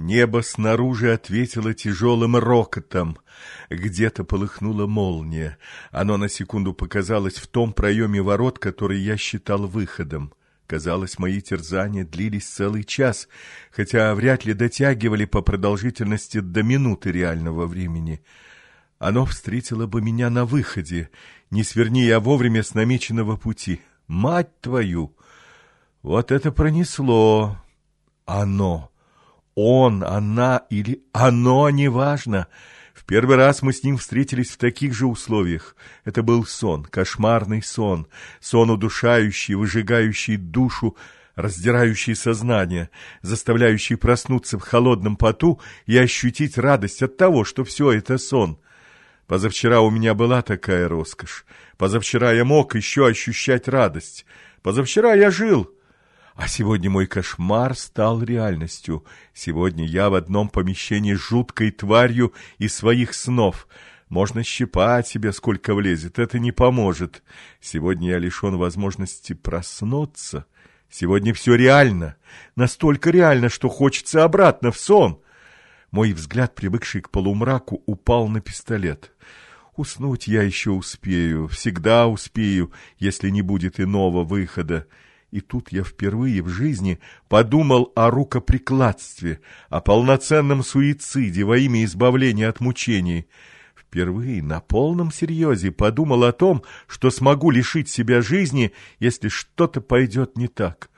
Небо снаружи ответило тяжелым рокотом. Где-то полыхнула молния. Оно на секунду показалось в том проеме ворот, который я считал выходом. Казалось, мои терзания длились целый час, хотя вряд ли дотягивали по продолжительности до минуты реального времени. Оно встретило бы меня на выходе, не сверни я вовремя с намеченного пути. Мать твою! Вот это пронесло! Оно! Он, она или оно, неважно. В первый раз мы с ним встретились в таких же условиях. Это был сон, кошмарный сон, сон удушающий, выжигающий душу, раздирающий сознание, заставляющий проснуться в холодном поту и ощутить радость от того, что все это сон. Позавчера у меня была такая роскошь. Позавчера я мог еще ощущать радость. Позавчера я жил, а сегодня мой кошмар стал реальностью. Сегодня я в одном помещении с жуткой тварью из своих снов. Можно щипать себе, сколько влезет, это не поможет. Сегодня я лишен возможности проснуться. Сегодня все реально, настолько реально, что хочется обратно в сон. Мой взгляд, привыкший к полумраку, упал на пистолет. Уснуть я еще успею, всегда успею, если не будет иного выхода. И тут я впервые в жизни подумал о рукоприкладстве, о полноценном суициде во имя избавления от мучений. Впервые на полном серьезе подумал о том, что смогу лишить себя жизни, если что-то пойдет не так.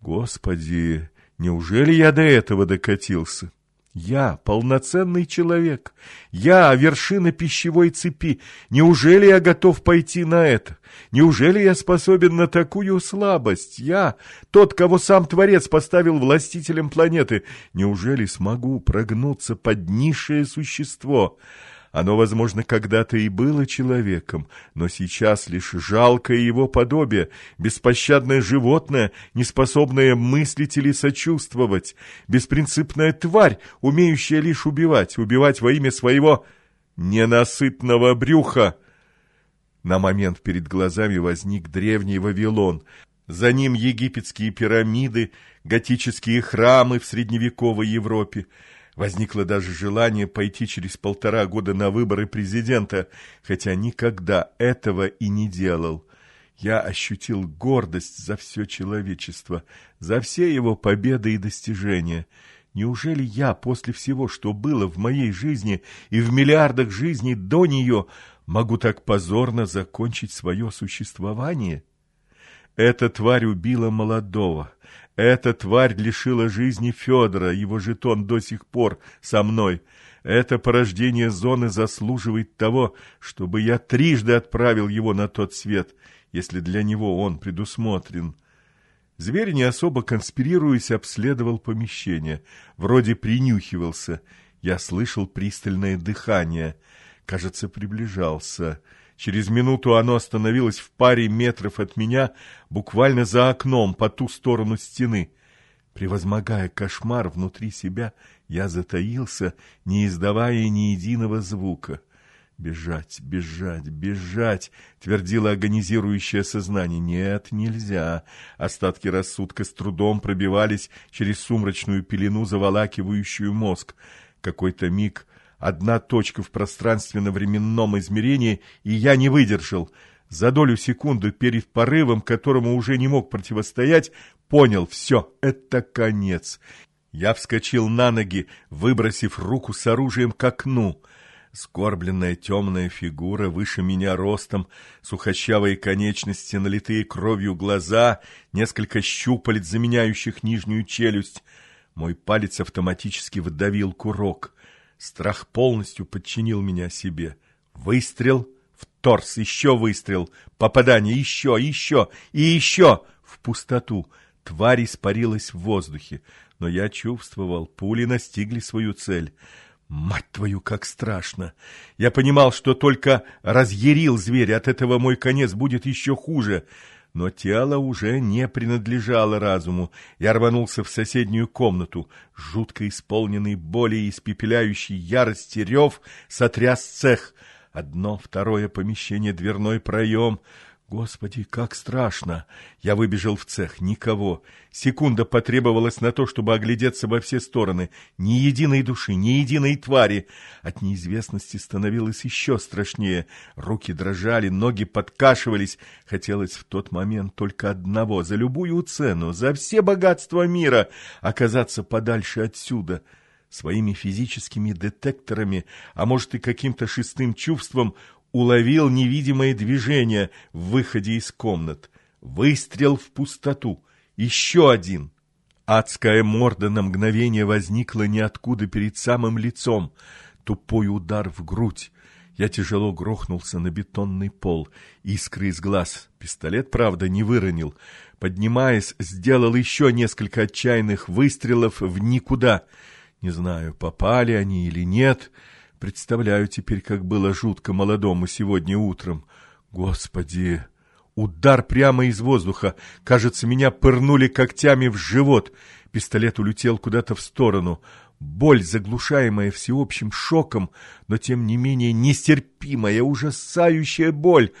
Господи, неужели я до этого докатился? Я полноценный человек. Я вершина пищевой цепи. Неужели я готов пойти на это? Неужели я способен на такую слабость? Я, тот, кого сам Творец поставил властителем планеты, неужели смогу прогнуться под низшее существо?» Оно, возможно, когда-то и было человеком, но сейчас лишь жалкое его подобие, беспощадное животное, неспособное мыслить или сочувствовать, беспринципная тварь, умеющая лишь убивать, убивать во имя своего ненасытного брюха. На момент перед глазами возник древний Вавилон, за ним египетские пирамиды, готические храмы в средневековой Европе, Возникло даже желание пойти через полтора года на выборы президента, хотя никогда этого и не делал. Я ощутил гордость за все человечество, за все его победы и достижения. Неужели я после всего, что было в моей жизни и в миллиардах жизней до нее, могу так позорно закончить свое существование? Эта тварь убила молодого, эта тварь лишила жизни Федора, его жетон до сих пор со мной. Это порождение зоны заслуживает того, чтобы я трижды отправил его на тот свет, если для него он предусмотрен. Зверь, не особо конспирируясь, обследовал помещение. Вроде принюхивался. Я слышал пристальное дыхание. Кажется, приближался. Через минуту оно остановилось в паре метров от меня, буквально за окном, по ту сторону стены. Превозмогая кошмар внутри себя, я затаился, не издавая ни единого звука. «Бежать, бежать, бежать!» — твердило агонизирующее сознание. «Нет, нельзя!» Остатки рассудка с трудом пробивались через сумрачную пелену, заволакивающую мозг. Какой-то миг Одна точка в пространственно-временном измерении, и я не выдержал. За долю секунды перед порывом, которому уже не мог противостоять, понял — все, это конец. Я вскочил на ноги, выбросив руку с оружием к окну. Скорбленная темная фигура, выше меня ростом, сухощавые конечности, налитые кровью глаза, несколько щупалец, заменяющих нижнюю челюсть. Мой палец автоматически выдавил курок. Страх полностью подчинил меня себе. Выстрел в торс, еще выстрел, попадание, еще, еще и еще в пустоту. Тварь испарилась в воздухе, но я чувствовал, пули настигли свою цель. Мать твою, как страшно! Я понимал, что только разъярил зверь, от этого мой конец будет еще хуже — но тело уже не принадлежало разуму. Я рванулся в соседнюю комнату. Жутко исполненный боли и испепеляющий ярости рев сотряс цех. Одно, второе помещение, дверной проем. Господи, как страшно! Я выбежал в цех. Никого. Секунда потребовалась на то, чтобы оглядеться во все стороны. Ни единой души, ни единой твари. От неизвестности становилось еще страшнее. Руки дрожали, ноги подкашивались. Хотелось в тот момент только одного — за любую цену, за все богатства мира оказаться подальше отсюда — своими физическими детекторами, а может и каким-то шестым чувством, уловил невидимое движение в выходе из комнат. Выстрел в пустоту. Еще один. Адская морда на мгновение возникла ниоткуда перед самым лицом. Тупой удар в грудь. Я тяжело грохнулся на бетонный пол. Искры из глаз. Пистолет, правда, не выронил. Поднимаясь, сделал еще несколько отчаянных выстрелов в никуда. Не знаю, попали они или нет. Представляю теперь, как было жутко молодому сегодня утром. Господи! Удар прямо из воздуха. Кажется, меня пырнули когтями в живот. Пистолет улетел куда-то в сторону. Боль, заглушаемая всеобщим шоком, но тем не менее нестерпимая, ужасающая боль.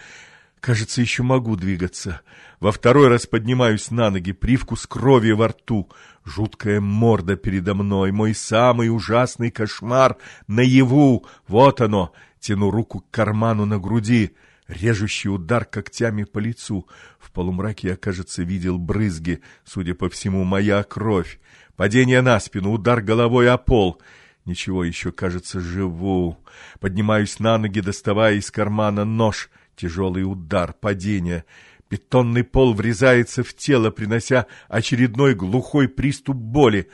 Кажется, еще могу двигаться. Во второй раз поднимаюсь на ноги, привкус крови во рту. Жуткая морда передо мной, мой самый ужасный кошмар наяву. Вот оно. Тяну руку к карману на груди. Режущий удар когтями по лицу. В полумраке я, кажется, видел брызги. Судя по всему, моя кровь. Падение на спину, удар головой о пол. Ничего, еще, кажется, живу. Поднимаюсь на ноги, доставая из кармана нож. Тяжелый удар, падение. Бетонный пол врезается в тело, принося очередной глухой приступ боли.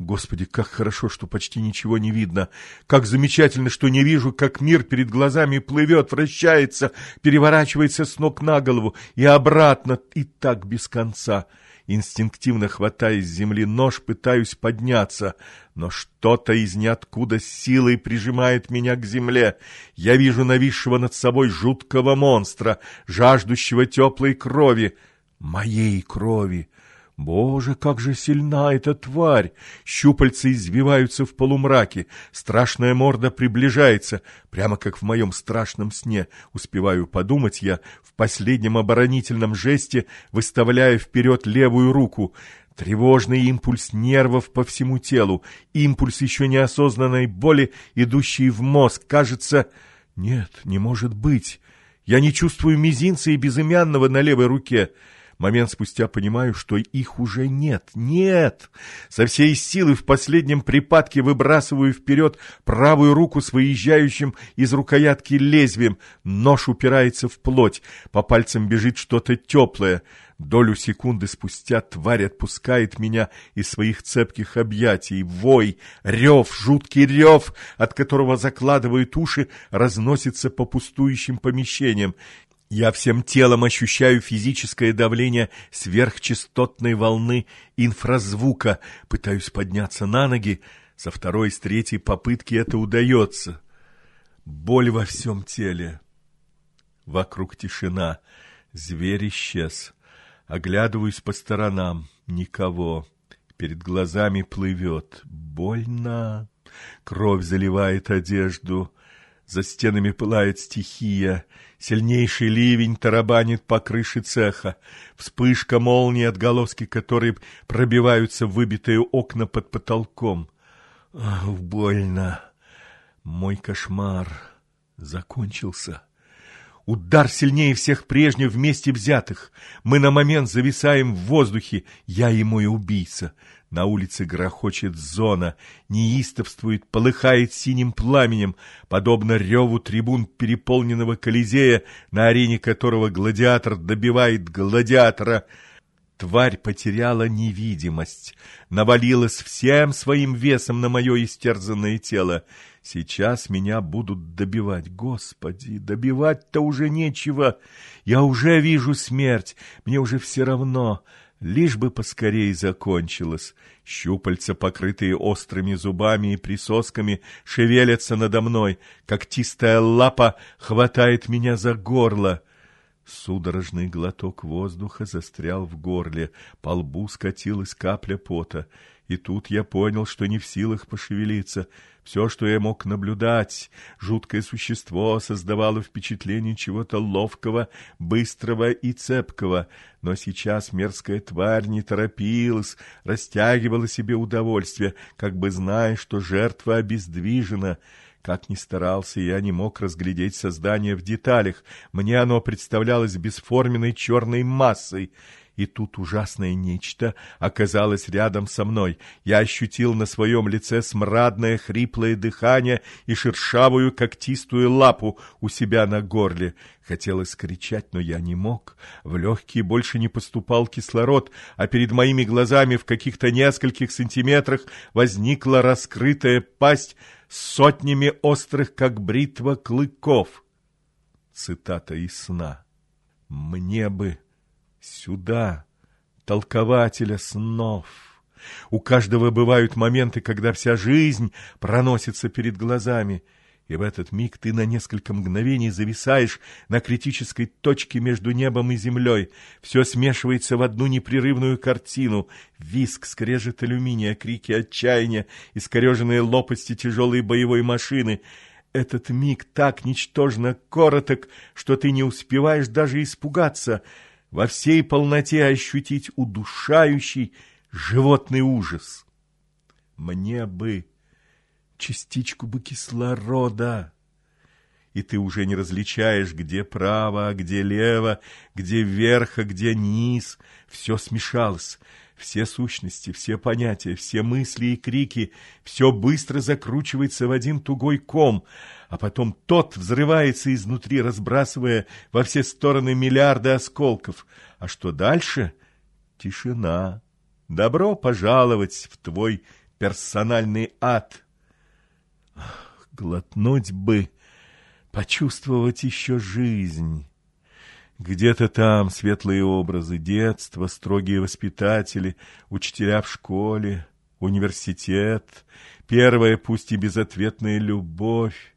Господи, как хорошо, что почти ничего не видно. Как замечательно, что не вижу, как мир перед глазами плывет, вращается, переворачивается с ног на голову и обратно, и так без конца. Инстинктивно хватая с земли нож, пытаюсь подняться, но что-то из ниоткуда силой прижимает меня к земле. Я вижу нависшего над собой жуткого монстра, жаждущего теплой крови, моей крови. Боже, как же сильна эта тварь! Щупальца извиваются в полумраке, страшная морда приближается, прямо как в моем страшном сне. Успеваю подумать я в последнем оборонительном жесте, выставляя вперед левую руку. Тревожный импульс нервов по всему телу, импульс еще неосознанной боли, идущий в мозг. Кажется, нет, не может быть. Я не чувствую мизинца и безымянного на левой руке. Момент спустя понимаю, что их уже нет. Нет! Со всей силы в последнем припадке выбрасываю вперед правую руку с выезжающим из рукоятки лезвием. Нож упирается в плоть. По пальцам бежит что-то теплое. Долю секунды спустя тварь отпускает меня из своих цепких объятий. Вой, рев, жуткий рев, от которого закладывают уши, разносится по пустующим помещениям. Я всем телом ощущаю физическое давление сверхчастотной волны инфразвука. Пытаюсь подняться на ноги. Со второй, с третьей попытки это удается. Боль во всем теле. Вокруг тишина. Зверь исчез. Оглядываюсь по сторонам. Никого. Перед глазами плывет. Больно. Кровь заливает одежду. За стенами пылает стихия. Сильнейший ливень тарабанит по крыше цеха. Вспышка молнии, отголоски которой пробиваются в выбитые окна под потолком. Ах, больно. Мой кошмар закончился. Удар сильнее всех прежних вместе взятых. Мы на момент зависаем в воздухе. Я и мой убийца. На улице грохочет зона, неистовствует, полыхает синим пламенем, подобно реву трибун переполненного Колизея, на арене которого гладиатор добивает гладиатора. Тварь потеряла невидимость, навалилась всем своим весом на мое истерзанное тело. Сейчас меня будут добивать. Господи, добивать-то уже нечего. Я уже вижу смерть, мне уже все равно лишь бы поскорей закончилось. Щупальца, покрытые острыми зубами и присосками, шевелятся надо мной. Когтистая лапа хватает меня за горло. Судорожный глоток воздуха застрял в горле, по лбу скатилась капля пота. И тут я понял, что не в силах пошевелиться. Все, что я мог наблюдать, жуткое существо создавало впечатление чего-то ловкого, быстрого и цепкого. Но сейчас мерзкая тварь не торопилась, растягивала себе удовольствие, как бы зная, что жертва обездвижена. Как ни старался, я не мог разглядеть создание в деталях. Мне оно представлялось бесформенной черной массой — и тут ужасное нечто оказалось рядом со мной. Я ощутил на своем лице смрадное хриплое дыхание и шершавую когтистую лапу у себя на горле. Хотелось кричать, но я не мог. В легкие больше не поступал кислород, а перед моими глазами в каких-то нескольких сантиметрах возникла раскрытая пасть с сотнями острых, как бритва, клыков. Цитата из сна. «Мне бы...» сюда, толкователя снов. У каждого бывают моменты, когда вся жизнь проносится перед глазами, и в этот миг ты на несколько мгновений зависаешь на критической точке между небом и землей. Все смешивается в одну непрерывную картину. Виск, скрежет алюминия, крики отчаяния, искореженные лопасти тяжелой боевой машины — этот миг так ничтожно короток, что ты не успеваешь даже испугаться — во всей полноте ощутить удушающий животный ужас. Мне бы частичку бы кислорода, и ты уже не различаешь, где право, а где лево, где вверх, а где низ. Все смешалось, все сущности, все понятия, все мысли и крики, все быстро закручивается в один тугой ком, а потом тот взрывается изнутри, разбрасывая во все стороны миллиарды осколков. А что дальше? Тишина. Добро пожаловать в твой персональный ад. Глотнуть бы, почувствовать еще жизнь». Где-то там светлые образы детства, строгие воспитатели, учителя в школе, университет, первая, пусть и безответная любовь.